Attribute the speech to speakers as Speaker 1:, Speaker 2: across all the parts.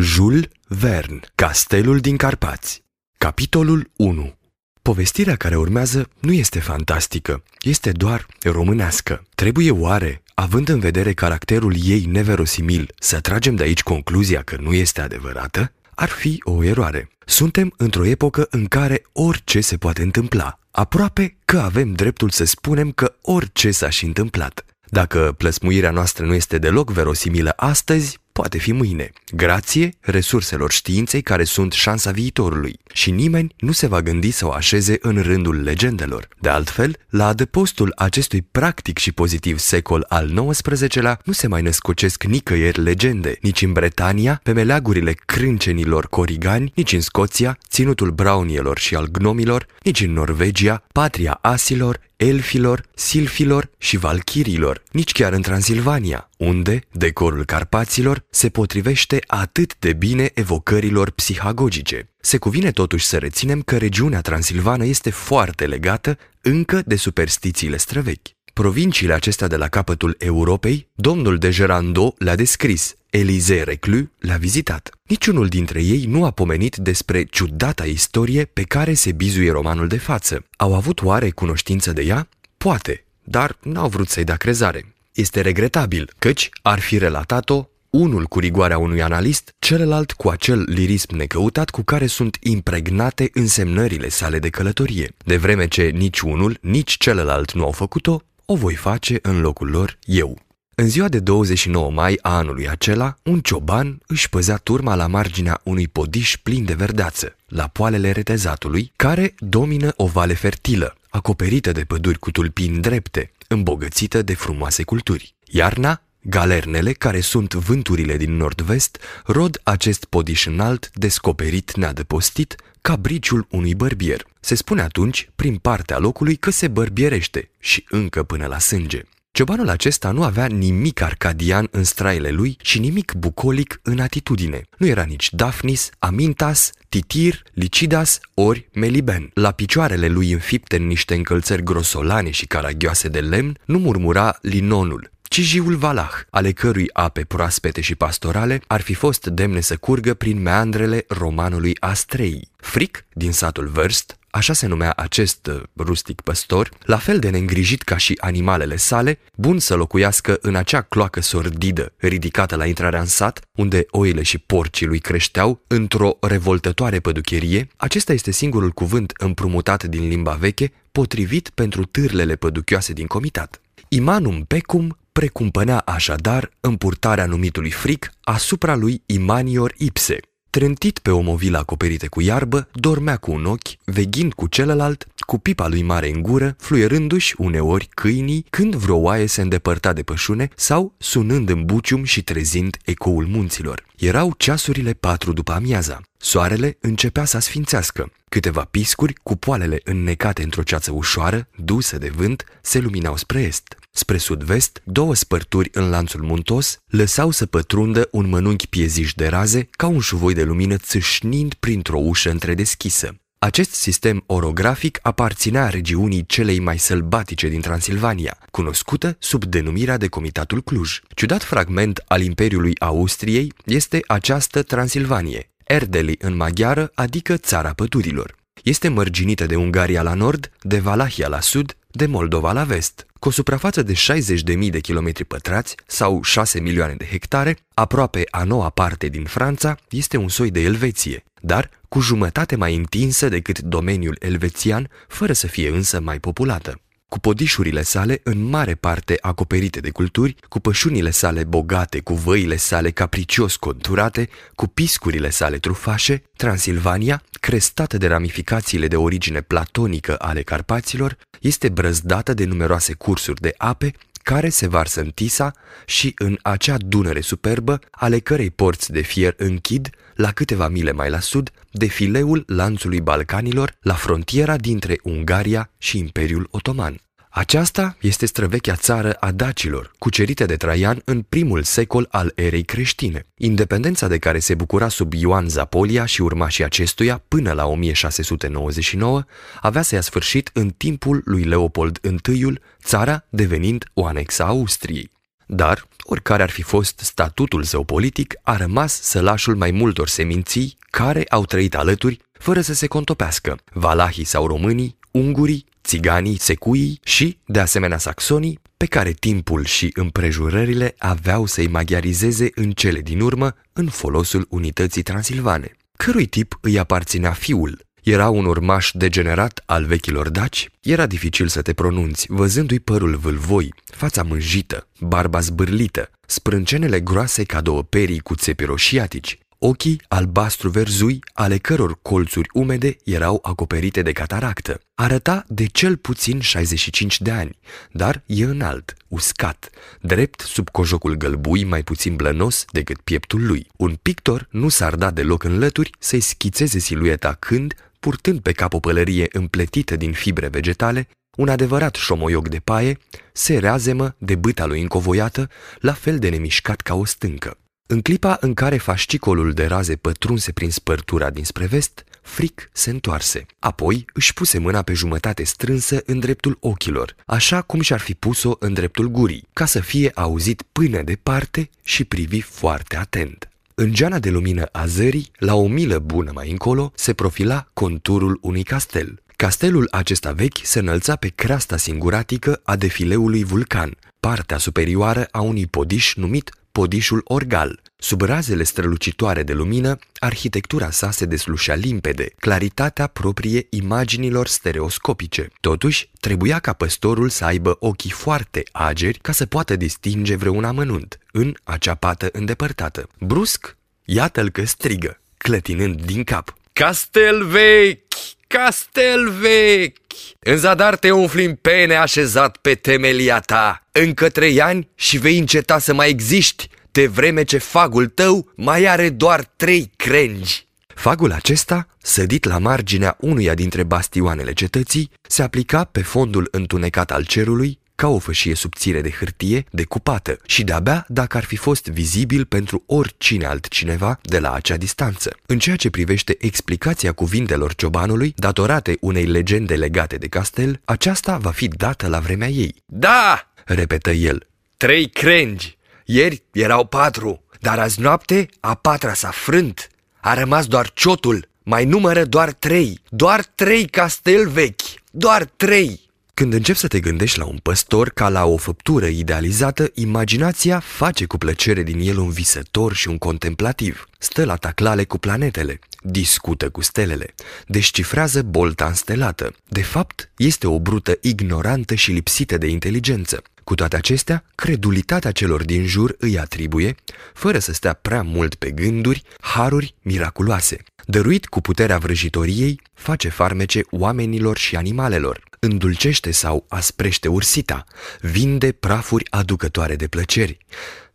Speaker 1: Jules Verne, Castelul din Carpați Capitolul 1 Povestirea care urmează nu este fantastică, este doar românească. Trebuie oare, având în vedere caracterul ei neverosimil, să tragem de aici concluzia că nu este adevărată? Ar fi o eroare. Suntem într-o epocă în care orice se poate întâmpla. Aproape că avem dreptul să spunem că orice s-a și întâmplat. Dacă plăsmuirea noastră nu este deloc verosimilă astăzi, poate fi mâine, grație resurselor științei care sunt șansa viitorului și nimeni nu se va gândi să o așeze în rândul legendelor. De altfel, la adăpostul acestui practic și pozitiv secol al XIX-lea nu se mai născocesc nicăieri legende, nici în Bretania, pe meleagurile crâncenilor corigani, nici în Scoția, ținutul braunielor și al gnomilor, nici în Norvegia, patria asilor, elfilor, silfilor și valchirilor, nici chiar în Transilvania, unde decorul Carpaților se potrivește atât de bine evocărilor psihagogice. Se cuvine totuși să reținem că regiunea transilvană este foarte legată încă de superstițiile străvechi. Provinciile acestea de la capătul Europei, domnul de Gerando le-a descris, Elisée Reclus le-a vizitat. Niciunul dintre ei nu a pomenit despre ciudata istorie pe care se bizuie romanul de față. Au avut oare cunoștință de ea? Poate, dar n-au vrut să-i dea crezare. Este regretabil, căci ar fi relatat-o unul cu rigoarea unui analist, celălalt cu acel lirism necăutat cu care sunt impregnate însemnările sale de călătorie. De vreme ce nici unul, nici celălalt nu au făcut-o, o voi face în locul lor eu. În ziua de 29 mai a anului acela, un cioban își păzea turma la marginea unui podiș plin de verdeață, la poalele retezatului, care domină o vale fertilă, acoperită de păduri cu tulpini drepte, îmbogățită de frumoase culturi. Iarna, galernele, care sunt vânturile din nord-vest, rod acest podiș înalt, descoperit neadăpostit, ca briciul unui bărbier. Se spune atunci, prin partea locului, că se bărbierește și încă până la sânge. Ciobanul acesta nu avea nimic arcadian în straile lui și nimic bucolic în atitudine. Nu era nici Daphnis, Amintas, Titir, Licidas ori Meliben. La picioarele lui înfipte în niște încălțări grosolane și caragioase de lemn, nu murmura linonul, ci jiul Valah, ale cărui ape proaspete și pastorale ar fi fost demne să curgă prin meandrele romanului Astrei. Fric, din satul Verst, așa se numea acest uh, rustic păstor, la fel de neîngrijit ca și animalele sale, bun să locuiască în acea cloacă sordidă, ridicată la intrarea în sat, unde oile și porcii lui creșteau, într-o revoltătoare păducherie, acesta este singurul cuvânt împrumutat din limba veche, potrivit pentru târlele păduchioase din comitat. Imanum pecum precumpănea așadar împurtarea numitului fric asupra lui Imanior Ipse. Trântit pe o movilă acoperită cu iarbă, dormea cu un ochi, veghind cu celălalt, cu pipa lui mare în gură, fluierându-și uneori câinii când vreo oaie se îndepărta de pășune sau sunând în bucium și trezind ecoul munților. Erau ceasurile patru după amiaza. Soarele începea să sfințească. Câteva piscuri, cu poalele înnecate într-o ceață ușoară, dusă de vânt, se luminau spre est. Spre sud-vest, două spărturi în lanțul muntos lăsau să pătrundă un mănunchi pieziș de raze ca un șuvoi de lumină țâșnind printr-o ușă întredeschisă. Acest sistem orografic aparținea regiunii celei mai sălbatice din Transilvania, cunoscută sub denumirea de Comitatul Cluj. Ciudat fragment al Imperiului Austriei este această Transilvanie, Erdeli în maghiară, adică țara pădurilor. Este mărginită de Ungaria la nord, de Valahia la sud, de Moldova la vest. Cu o suprafață de 60.000 de kilometri pătrați sau 6 milioane de hectare, aproape a noua parte din Franța este un soi de Elveție, dar cu jumătate mai întinsă decât domeniul elvețian, fără să fie însă mai populată cu podișurile sale în mare parte acoperite de culturi, cu pășunile sale bogate, cu văile sale capricios conturate, cu piscurile sale trufașe, Transilvania, crestată de ramificațiile de origine platonică ale Carpaților, este brăzdată de numeroase cursuri de ape care se varsă în Tisa și în acea dunăre superbă, ale cărei porți de fier închid, la câteva mile mai la sud, defileul lanțului Balcanilor la frontiera dintre Ungaria și Imperiul Otoman. Aceasta este străvechea țară a dacilor, cucerită de Traian în primul secol al erei creștine. Independența de care se bucura sub Ioan Zapolia și urmașii acestuia până la 1699 avea să ia sfârșit în timpul lui Leopold I, țara devenind o anexă a Austriei. dar, oricare ar fi fost statutul său politic, a rămas sălașul mai multor seminții care au trăit alături fără să se contopească, valahii sau românii, ungurii, țiganii, secuii și, de asemenea, saxonii, pe care timpul și împrejurările aveau să-i maghiarizeze în cele din urmă în folosul unității transilvane. Cărui tip îi aparținea fiul, era un urmaș degenerat al vechilor daci? Era dificil să te pronunți, văzându-i părul vâlvoi, fața mânjită, barba zbârlită, sprâncenele groase ca două perii cu țepi roșiatici, ochii albastru-verzui, ale căror colțuri umede erau acoperite de cataractă. Arăta de cel puțin 65 de ani, dar e înalt, uscat, drept sub cojocul gălbui mai puțin blănos decât pieptul lui. Un pictor nu s-ar da deloc în lături să-i schițeze silueta când, purtând pe cap o pălărie împletită din fibre vegetale, un adevărat șomoioc de paie, se reazemă de bâta lui încovoiată, la fel de nemișcat ca o stâncă. În clipa în care fascicolul de raze pătrunse prin spărtura dinspre vest, Fric se întoarse. Apoi își puse mâna pe jumătate strânsă în dreptul ochilor, așa cum și-ar fi pus-o în dreptul gurii, ca să fie auzit până departe și privi foarte atent. În geana de lumină a zării, la o milă bună mai încolo, se profila conturul unui castel. Castelul acesta vechi se înălța pe creasta singuratică a defileului vulcan, partea superioară a unui podiș numit podișul Orgal. Sub razele strălucitoare de lumină, arhitectura sa se deslușea limpede, claritatea proprie imaginilor stereoscopice. Totuși, trebuia ca păstorul să aibă ochii foarte ageri ca să poată distinge vreun amănunt în acea pată îndepărtată. Brusc, iată-l că strigă, clătinând din cap. Castel vechi! Castel vechi! În zadar te umfli în pene așezat pe temelia ta. Încă trei ani și vei înceta să mai existi, de vreme ce fagul tău mai are doar trei crengi. Fagul acesta, sădit la marginea unuia dintre bastioanele cetății, se aplica pe fondul întunecat al cerului ca o fășie subțire de hârtie decupată și de-abia dacă ar fi fost vizibil pentru oricine altcineva de la acea distanță. În ceea ce privește explicația cuvintelor ciobanului, datorate unei legende legate de castel, aceasta va fi dată la vremea ei. Da, repetă el, trei crengi. Ieri erau patru, dar azi noapte a patra s-a frânt. A rămas doar ciotul, mai numără doar trei, doar trei castel vechi, doar trei. Când începi să te gândești la un păstor ca la o făptură idealizată, imaginația face cu plăcere din el un visător și un contemplativ. Stă la taclale cu planetele, discută cu stelele, descifrează bolta înstelată. De fapt, este o brută ignorantă și lipsită de inteligență. Cu toate acestea, credulitatea celor din jur îi atribuie, fără să stea prea mult pe gânduri, haruri miraculoase. Dăruit cu puterea vrăjitoriei, face farmece oamenilor și animalelor, îndulcește sau asprește ursita, vinde prafuri aducătoare de plăceri.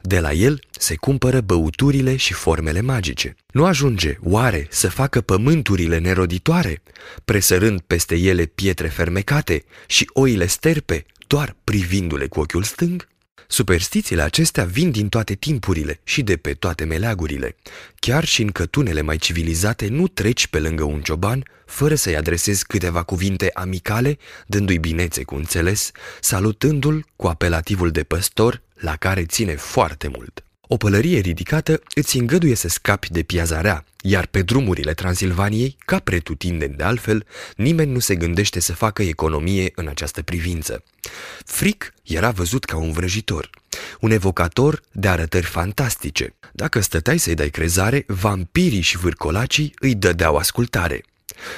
Speaker 1: De la el se cumpără băuturile și formele magice. Nu ajunge, oare, să facă pământurile neroditoare, presărând peste ele pietre fermecate și oile sterpe, doar privindu-le cu ochiul stâng? Superstițiile acestea vin din toate timpurile și de pe toate meleagurile. Chiar și în cătunele mai civilizate nu treci pe lângă un cioban fără să-i adresezi câteva cuvinte amicale, dându-i binețe cu înțeles, salutându-l cu apelativul de păstor la care ține foarte mult. O pălărie ridicată îți îngăduie să scapi de piaza iar pe drumurile Transilvaniei, ca pretutindeni de altfel, nimeni nu se gândește să facă economie în această privință. Fric era văzut ca un vrăjitor, un evocator de arătări fantastice. Dacă stăteai să-i dai crezare, vampirii și vârcolacii îi dădeau ascultare.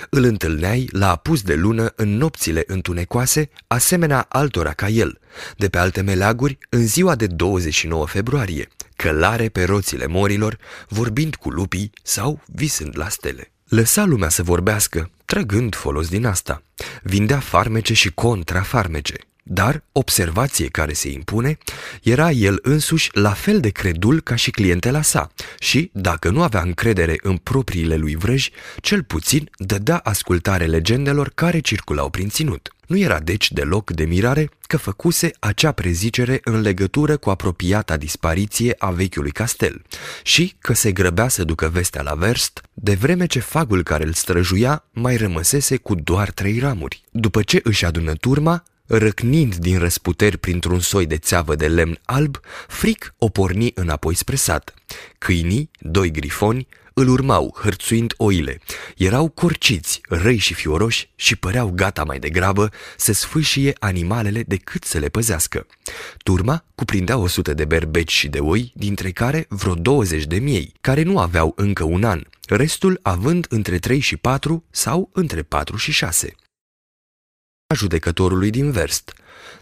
Speaker 1: Îl întâlneai la apus de lună în nopțile întunecoase, asemenea altora ca el, de pe alte meleaguri în ziua de 29 februarie, călare pe roțile morilor, vorbind cu lupii sau visând la stele. Lăsa lumea să vorbească, trăgând folos din asta. Vindea farmece și contrafarmece. Dar observație care se impune, era el însuși la fel de credul ca și clientela sa și, dacă nu avea încredere în propriile lui vrăji, cel puțin dădea ascultare legendelor care circulau prin ținut. Nu era deci deloc de mirare că făcuse acea prezicere în legătură cu apropiata dispariție a vechiului castel și că se grăbea să ducă vestea la verst, de vreme ce fagul care îl străjuia mai rămăsese cu doar trei ramuri. După ce își adună turma, Răcnind din răsputeri printr-un soi de țeavă de lemn alb, Fric o porni înapoi spre sat. Câinii, doi grifoni, îl urmau, hărțuind oile. Erau corciți, răi și fioroși și păreau gata mai degrabă să sfâșie animalele decât să le păzească. Turma cuprindea o sută de berbeci și de oi, dintre care vreo 20 de miei, care nu aveau încă un an, restul având între 3 și 4 sau între 4 și 6 judecătorului din Verst.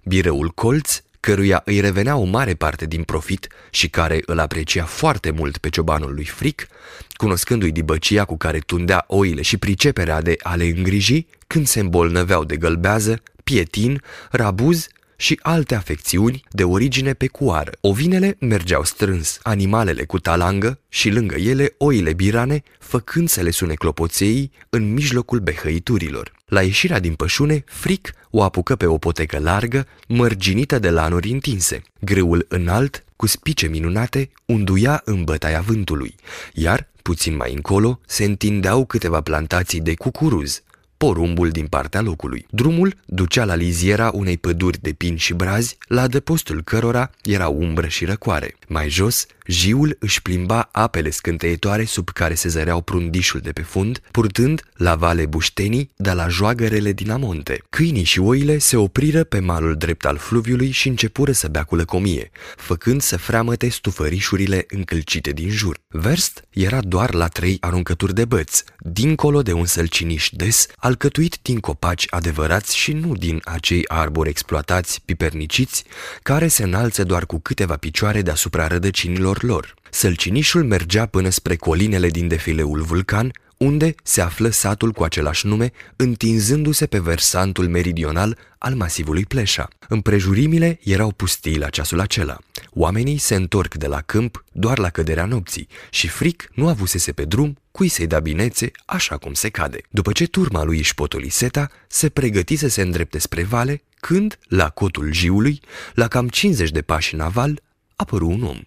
Speaker 1: Bireul Colț, căruia îi revenea o mare parte din profit și care îl aprecia foarte mult pe ciobanul lui Fric, cunoscându-i dibăcia cu care tundea oile și priceperea de a le îngriji când se îmbolnăveau de gălbează, pietin, rabuz și alte afecțiuni de origine pecuară. Ovinele mergeau strâns, animalele cu talangă și lângă ele oile birane, făcând să le sune clopoței în mijlocul behăiturilor. La ieșirea din pășune, Fric o apucă pe o potecă largă, mărginită de lanuri întinse. Grâul înalt, cu spice minunate, unduia în bătaia vântului, iar, puțin mai încolo, se întindeau câteva plantații de cucuruz porumbul din partea locului. Drumul ducea la liziera unei păduri de pini și brazi, la adăpostul cărora era umbră și răcoare. Mai jos, jiul își plimba apele scânteietoare sub care se zăreau prundișul de pe fund, purtând la vale buștenii de la joagărele din amonte. Câinii și oile se opriră pe malul drept al fluviului și începură să bea cu lăcomie, făcând să freamăte stufărișurile încălcite din jur. Verst era doar la trei aruncături de băți, dincolo de un sălciniș des, alcătuit din copaci adevărați și nu din acei arbori exploatați, piperniciți, care se înalță doar cu câteva picioare deasupra rădăcinilor lor. Sălcinișul mergea până spre colinele din defileul vulcan, unde se află satul cu același nume, întinzându-se pe versantul meridional al masivului Pleșa. Împrejurimile erau pustii la ceasul acela. Oamenii se întorc de la câmp doar la căderea nopții și fric nu avusese pe drum cui să-i da binețe așa cum se cade. După ce turma lui își potoli seta, se pregăti să se îndrepte spre vale, când, la cotul jiului, la cam 50 de pași în aval, apăru un om.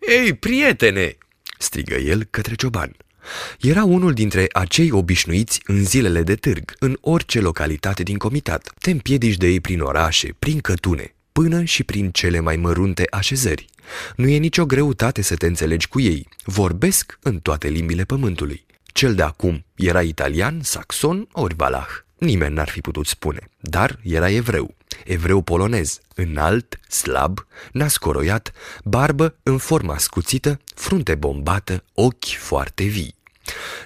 Speaker 1: Ei, prietene!" strigă el către cioban. Era unul dintre acei obișnuiți în zilele de târg, în orice localitate din comitat. Te împiedici de ei prin orașe, prin cătune, până și prin cele mai mărunte așezări. Nu e nicio greutate să te înțelegi cu ei. Vorbesc în toate limbile pământului. Cel de acum era italian, saxon ori valah. Nimeni n-ar fi putut spune, dar era evreu. Evreu polonez, înalt, slab, nascoroiat, barbă în forma scuțită, frunte bombată, ochi foarte vii.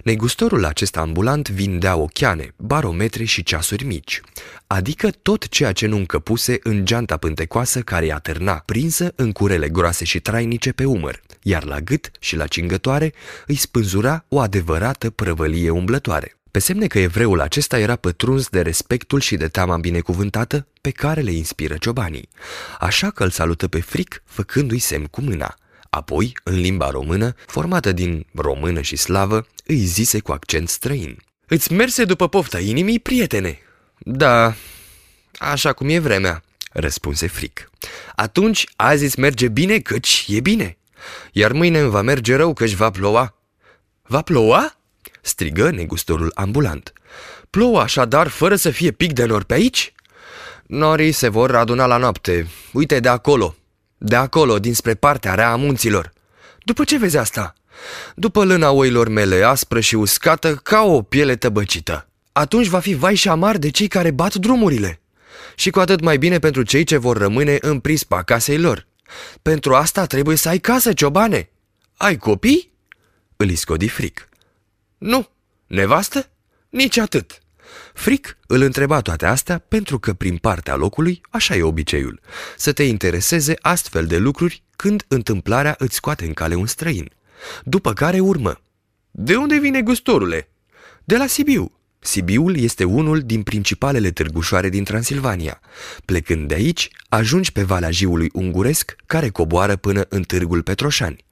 Speaker 1: Negustorul acesta ambulant vindea ochiane, barometre și ceasuri mici, adică tot ceea ce nu încăpuse în geanta pântecoasă care i-a târna, prinsă în curele groase și trainice pe umăr, iar la gât și la cingătoare îi spânzura o adevărată prăvălie umblătoare. Pe semne că evreul acesta era pătruns de respectul și de teama binecuvântată pe care le inspiră ciobanii, așa că îl salută pe fric făcându-i semn cu mâna – Apoi, în limba română, formată din română și slavă, îi zise cu accent străin. Îți merse după pofta inimii, prietene? Da, așa cum e vremea, răspunse fric. Atunci azi îți merge bine căci e bine, iar mâine îmi va merge rău căci va ploua. Va ploua? Strigă negustorul ambulant. Plouă așadar fără să fie pic de nor pe aici? Norii se vor aduna la noapte. Uite de acolo, de acolo, dinspre partea rea a munților. După ce vezi asta? După lâna oilor mele, aspră și uscată, ca o piele tăbăcită. Atunci va fi vai și amar de cei care bat drumurile. Și cu atât mai bine pentru cei ce vor rămâne în prispa casei lor. Pentru asta trebuie să ai casă, ciobane. Ai copii? Îl iscodi fric. Nu. Nevastă? Nici atât. Fric îl întreba toate astea pentru că prin partea locului așa e obiceiul, să te intereseze astfel de lucruri când întâmplarea îți scoate în cale un străin. După care urmă. De unde vine gustorule? De la Sibiu. Sibiul este unul din principalele târgușoare din Transilvania. Plecând de aici, ajungi pe Valea Jiului Unguresc, care coboară până în Târgul Petroșani.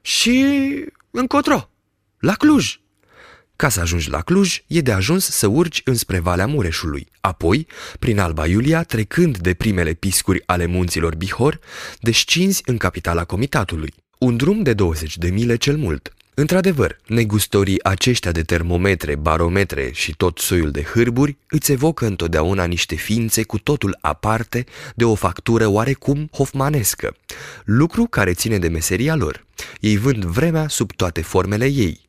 Speaker 1: Și încotro, la Cluj. Ca să ajungi la Cluj, e de ajuns să urci înspre Valea Mureșului, apoi, prin Alba Iulia, trecând de primele piscuri ale munților Bihor, descinzi în capitala comitatului. Un drum de 20 de mile cel mult. Într-adevăr, negustorii aceștia de termometre, barometre și tot soiul de hârburi îți evocă întotdeauna niște ființe cu totul aparte de o factură oarecum hofmanescă, lucru care ține de meseria lor. Ei vând vremea sub toate formele ei.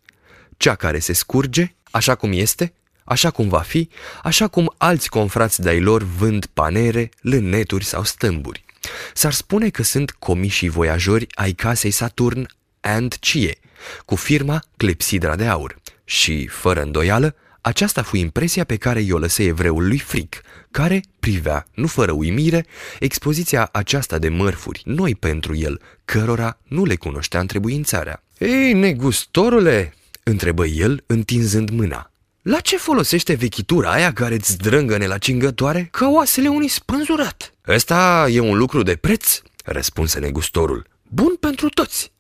Speaker 1: Cea care se scurge, așa cum este, așa cum va fi, așa cum alți confrați de-ai lor vând panere, lâneturi sau stâmburi. S-ar spune că sunt comișii voiajori ai casei Saturn and Cie, cu firma Clepsidra de Aur. Și, fără îndoială, aceasta fu impresia pe care i-o lăsă evreul lui Fric, care privea, nu fără uimire, expoziția aceasta de mărfuri, noi pentru el, cărora nu le cunoștea întrebuințarea. Ei, negustorule!" Întrebă el, întinzând mâna. La ce folosește vechitura aia care îți drângăne la cingătoare ca oasele unui spânzurat? Ăsta e un lucru de preț, răspunse negustorul. Bun pentru toți.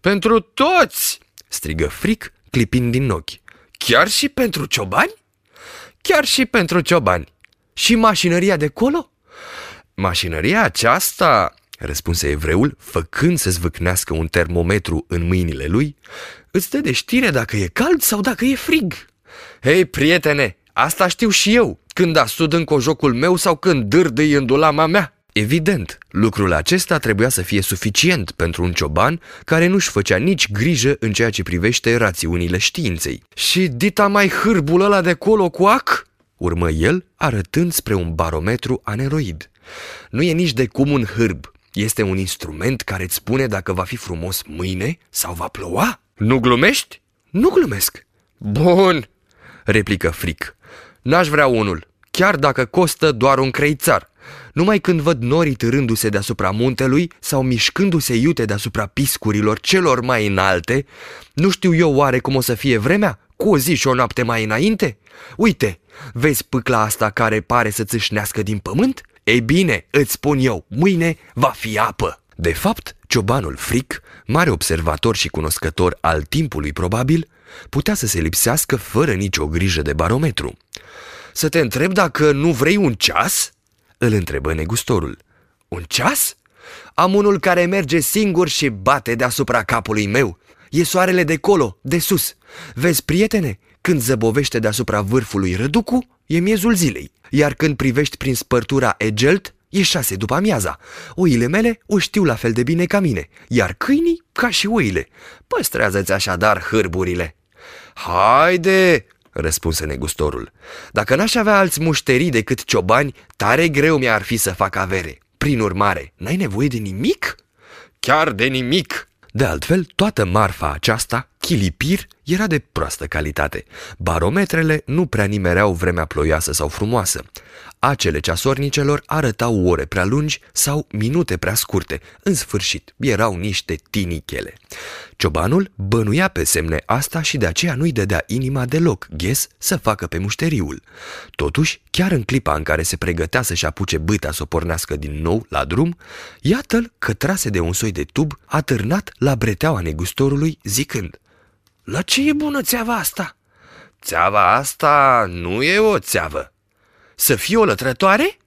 Speaker 1: Pentru toți, strigă fric, clipind din ochi. Chiar și pentru ciobani? Chiar și pentru ciobani. Și mașinăria de colo? Mașinăria aceasta, răspunse evreul, făcând să zvâcnească un termometru în mâinile lui, îți dă de știre dacă e cald sau dacă e frig. Hei, prietene, asta știu și eu, când asud în cojocul meu sau când dârdâi în dulama mea. Evident, lucrul acesta trebuia să fie suficient pentru un cioban care nu-și făcea nici grijă în ceea ce privește rațiunile științei. Și dita mai hârbul ăla de colo cu ac? Urmă el, arătând spre un barometru aneroid. Nu e nici de cum un hârb. Este un instrument care îți spune dacă va fi frumos mâine sau va ploua. Nu glumești? Nu glumesc. Bun, replică Fric. N-aș vrea unul, chiar dacă costă doar un creițar. Numai când văd norii târându-se deasupra muntelui sau mișcându-se iute deasupra piscurilor celor mai înalte, nu știu eu oare cum o să fie vremea? Cu o zi și o noapte mai înainte? Uite, vezi pâcla asta care pare să țâșnească din pământ? Ei bine, îți spun eu, mâine va fi apă. De fapt, ciobanul Fric, mare observator și cunoscător al timpului probabil, putea să se lipsească fără nicio grijă de barometru. Să te întreb dacă nu vrei un ceas?" îl întrebă negustorul. Un ceas? Am unul care merge singur și bate deasupra capului meu. E soarele de colo, de sus. Vezi, prietene, când zăbovește deasupra vârfului răducu, e miezul zilei. Iar când privești prin spărtura Egelt, e șase după amiaza. Oile mele o știu la fel de bine ca mine, iar câinii ca și oile. Păstrează-ți așadar hârburile. Haide, răspunse negustorul. Dacă n-aș avea alți mușterii decât ciobani, tare greu mi-ar fi să fac avere. Prin urmare, n-ai nevoie de nimic? Chiar de nimic! De altfel, toată marfa aceasta, chilipir, era de proastă calitate. Barometrele nu prea nimereau vremea ploioasă sau frumoasă. Acele ceasornicelor arătau ore prea lungi sau minute prea scurte. În sfârșit, erau niște tinichele. Ciobanul bănuia pe semne asta și de aceea nu-i dădea inima deloc ghes să facă pe mușteriul. Totuși, chiar în clipa în care se pregătea să-și apuce bâta să o pornească din nou la drum, iată-l că trase de un soi de tub atârnat la breteaua negustorului zicând La ce e bună țeava asta?" Țeava asta nu e o țeavă. Să fie o lătrătoare?"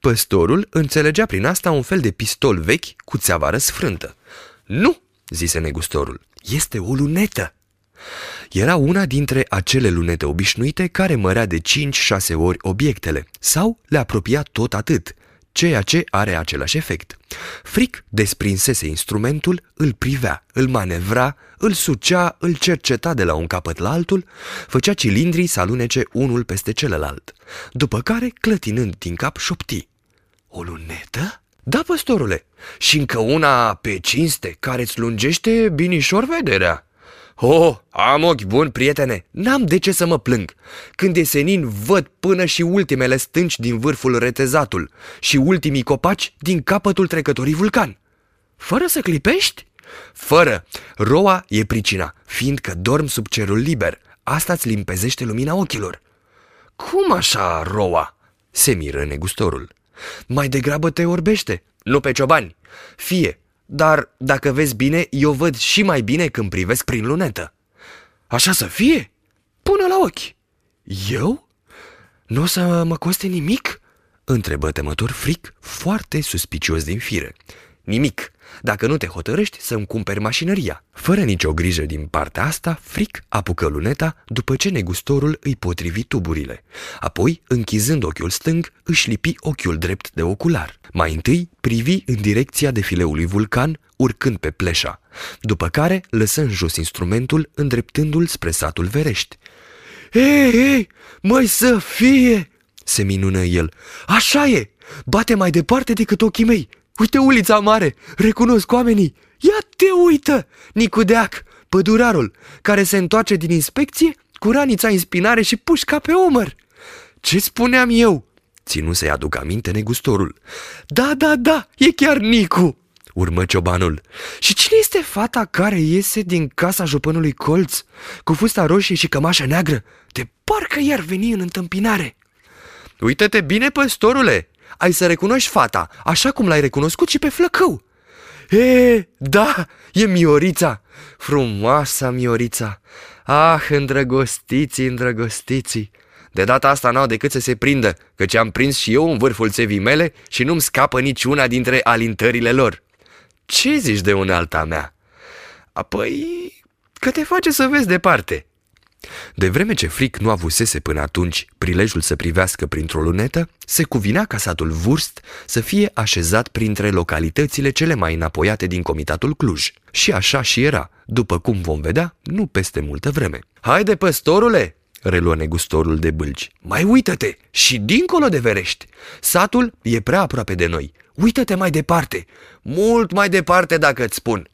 Speaker 1: Păstorul înțelegea prin asta un fel de pistol vechi cu țeava răsfrântă. Nu, zise negustorul, este o lunetă. Era una dintre acele lunete obișnuite care mărea de 5-6 ori obiectele sau le apropia tot atât, ceea ce are același efect. Fric desprinsese instrumentul, îl privea, îl manevra, îl sucea, îl cerceta de la un capăt la altul, făcea cilindrii să alunece unul peste celălalt, după care, clătinând din cap, șopti. O lunetă? Da, păstorule, și încă una pe cinste, care îți lungește binișor vederea. Oh, am ochi buni, prietene, n-am de ce să mă plâng. Când e senin, văd până și ultimele stânci din vârful retezatul și ultimii copaci din capătul trecătorii vulcan. Fără să clipești? Fără. Roa e pricina, fiindcă dorm sub cerul liber. Asta îți limpezește lumina ochilor. Cum așa, roa? Se miră negustorul. Mai degrabă te orbește, nu pe ciobani. Fie, dar dacă vezi bine, eu văd și mai bine când privesc prin lunetă. Așa să fie? Până la ochi. Eu? Nu o să mă coste nimic? Întrebă temător fric, foarte suspicios din fire. Nimic. Dacă nu te hotărăști să-mi cumperi mașinăria. Fără nicio grijă din partea asta, Fric apucă luneta după ce negustorul îi potrivi tuburile. Apoi, închizând ochiul stâng, își lipi ochiul drept de ocular. Mai întâi, privi în direcția defileului vulcan, urcând pe pleșa, după care lăsă în jos instrumentul, îndreptându-l spre satul Verești. Ei, ei, mai să fie!" se minună el. Așa e! Bate mai departe decât ochii mei. Uite ulița mare, recunosc oamenii. Ia te uită! Nicudeac, pădurarul, care se întoarce din inspecție cu ranița în spinare și pușca pe omăr. Ce spuneam eu? Ținu să-i aduc aminte negustorul. Da, da, da, e chiar Nicu! Urmă ciobanul. Și cine este fata care iese din casa jupănului Colț, cu fusta roșie și cămașa neagră? De parcă iar veni în întâmpinare. Uită-te bine, păstorule! Ai să recunoști fata, așa cum l-ai recunoscut și pe flăcău. E, da, e Miorița, frumoasa Miorița. Ah, îndrăgostiții, îndrăgostiții. De data asta n-au decât să se prindă, căci am prins și eu în vârful țevii mele și nu-mi scapă niciuna dintre alintările lor. Ce zici de unealta mea? Apoi, că te face să vezi departe. De vreme ce Fric nu avusese până atunci prilejul să privească printr-o lunetă, se cuvinea ca satul Vurst să fie așezat printre localitățile cele mai înapoiate din comitatul Cluj. Și așa și era, după cum vom vedea, nu peste multă vreme. Haide, păstorule!" reluă negustorul de bâlci. Mai uită-te și dincolo de verești. Satul e prea aproape de noi. Uită-te mai departe, mult mai departe dacă îți spun.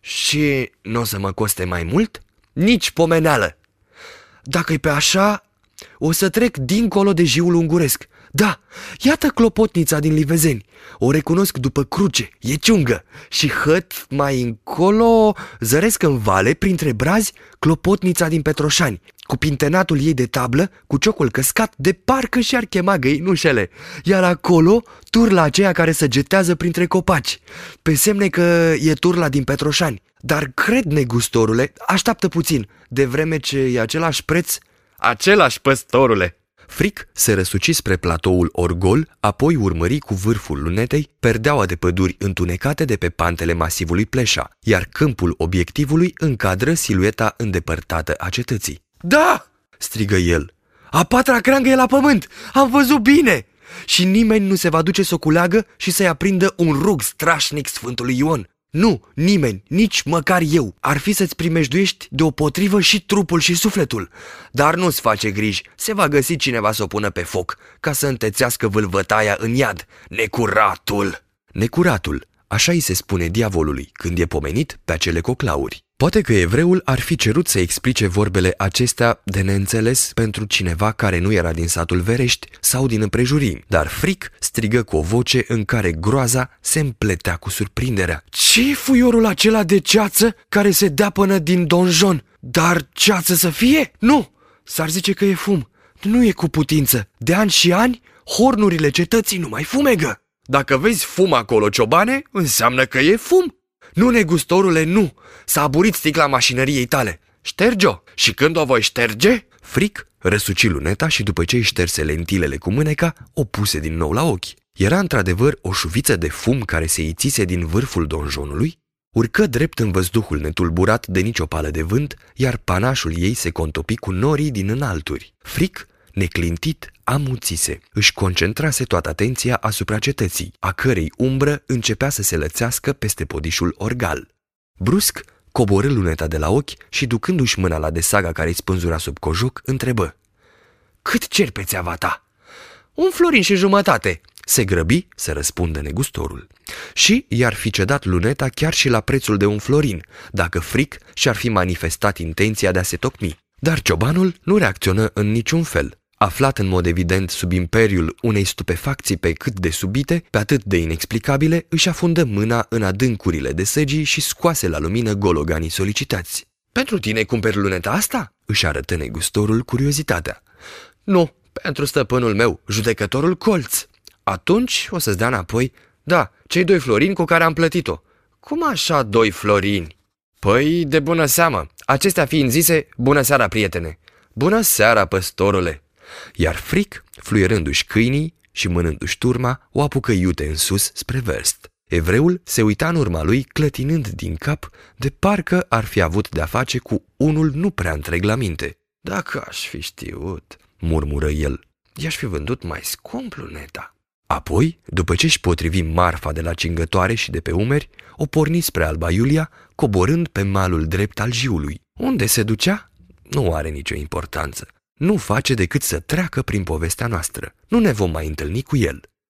Speaker 1: Și nu o să mă coste mai mult? Nici pomeneală, dacă-i pe așa, o să trec dincolo de jiul unguresc. Da, iată clopotnița din Livezeni. O recunosc după cruce, e ciungă. Și hăt mai încolo zăresc în vale, printre brazi, clopotnița din Petroșani, cu pintenatul ei de tablă, cu ciocul căscat, de parcă și-ar chema găinușele. Iar acolo, turla aceea care se jetează printre copaci, pe semne că e turla din Petroșani. Dar cred, negustorule, așteaptă puțin, de vreme ce e același preț, același păstorule. Fric se răsuci spre platoul Orgol, apoi urmări cu vârful lunetei perdeaua de păduri întunecate de pe pantele masivului Pleșa, iar câmpul obiectivului încadră silueta îndepărtată a cetății. Da!" strigă el. A patra creangă e la pământ! Am văzut bine! Și nimeni nu se va duce să o culeagă și să-i aprindă un rug strașnic Sfântului Ion. Nu, nimeni, nici măcar eu. Ar fi să-ți primejduiești deopotrivă și trupul și sufletul. Dar nu-ți face griji, se va găsi cineva să o pună pe foc, ca să întețească vâlvătaia în iad. Necuratul! Necuratul, așa îi se spune diavolului când e pomenit pe acele coclauri. Poate că evreul ar fi cerut să explice vorbele acestea de neînțeles pentru cineva care nu era din satul Verești sau din împrejurim, dar fric strigă cu o voce în care groaza se împletea cu surprinderea. ce e fuiorul acela de ceață care se dea până din donjon? Dar ceață să fie? Nu! S-ar zice că e fum. Nu e cu putință. De ani și ani, hornurile cetății nu mai fumegă. Dacă vezi fum acolo, ciobane, înseamnă că e fum. Nu, negustorule, nu! S-a aburit sticla mașinăriei tale. Șterge-o! Și când o voi șterge? Fric, răsuci luneta și după ce își șterse lentilele cu mâneca, o puse din nou la ochi. Era într-adevăr o șuviță de fum care se ițise din vârful donjonului, urcă drept în văzduhul netulburat de nicio pală de vânt, iar panașul ei se contopi cu norii din înalturi. Fric neclintit, amuțise. Își concentrase toată atenția asupra cetății, a cărei umbră începea să se lățească peste podișul orgal. Brusc, coborâ luneta de la ochi și ducându-și mâna la desaga care îi spânzura sub cojoc, întrebă. Cât cer pe țeava ta? Un florin și jumătate, se grăbi să răspundă negustorul. Și i-ar fi cedat luneta chiar și la prețul de un florin, dacă fric și-ar fi manifestat intenția de a se tocmi. Dar ciobanul nu reacționă în niciun fel aflat în mod evident sub imperiul unei stupefacții pe cât de subite, pe atât de inexplicabile, își afundă mâna în adâncurile de săgii și scoase la lumină gologanii solicitați. Pentru tine cumperi luneta asta?" își arătă negustorul curiozitatea. Nu, pentru stăpânul meu, judecătorul colț. Atunci o să-ți dea înapoi, da, cei doi florini cu care am plătit-o. Cum așa doi florini? Păi, de bună seamă, acestea fiind zise, bună seara, prietene. Bună seara, păstorule, iar Fric, fluierându-și câinii și mânându-și turma, o apucă iute în sus spre vest. Evreul se uita în urma lui, clătinând din cap, de parcă ar fi avut de-a face cu unul nu prea întreg la minte. Dacă aș fi știut, murmură el, i-aș fi vândut mai scump luneta. Apoi, după ce își potrivi marfa de la cingătoare și de pe umeri, o porni spre Alba Iulia, coborând pe malul drept al jiului. Unde se ducea? Nu are nicio importanță. Nu face decât să treacă prin povestea noastră. Nu ne vom mai întâlni cu el.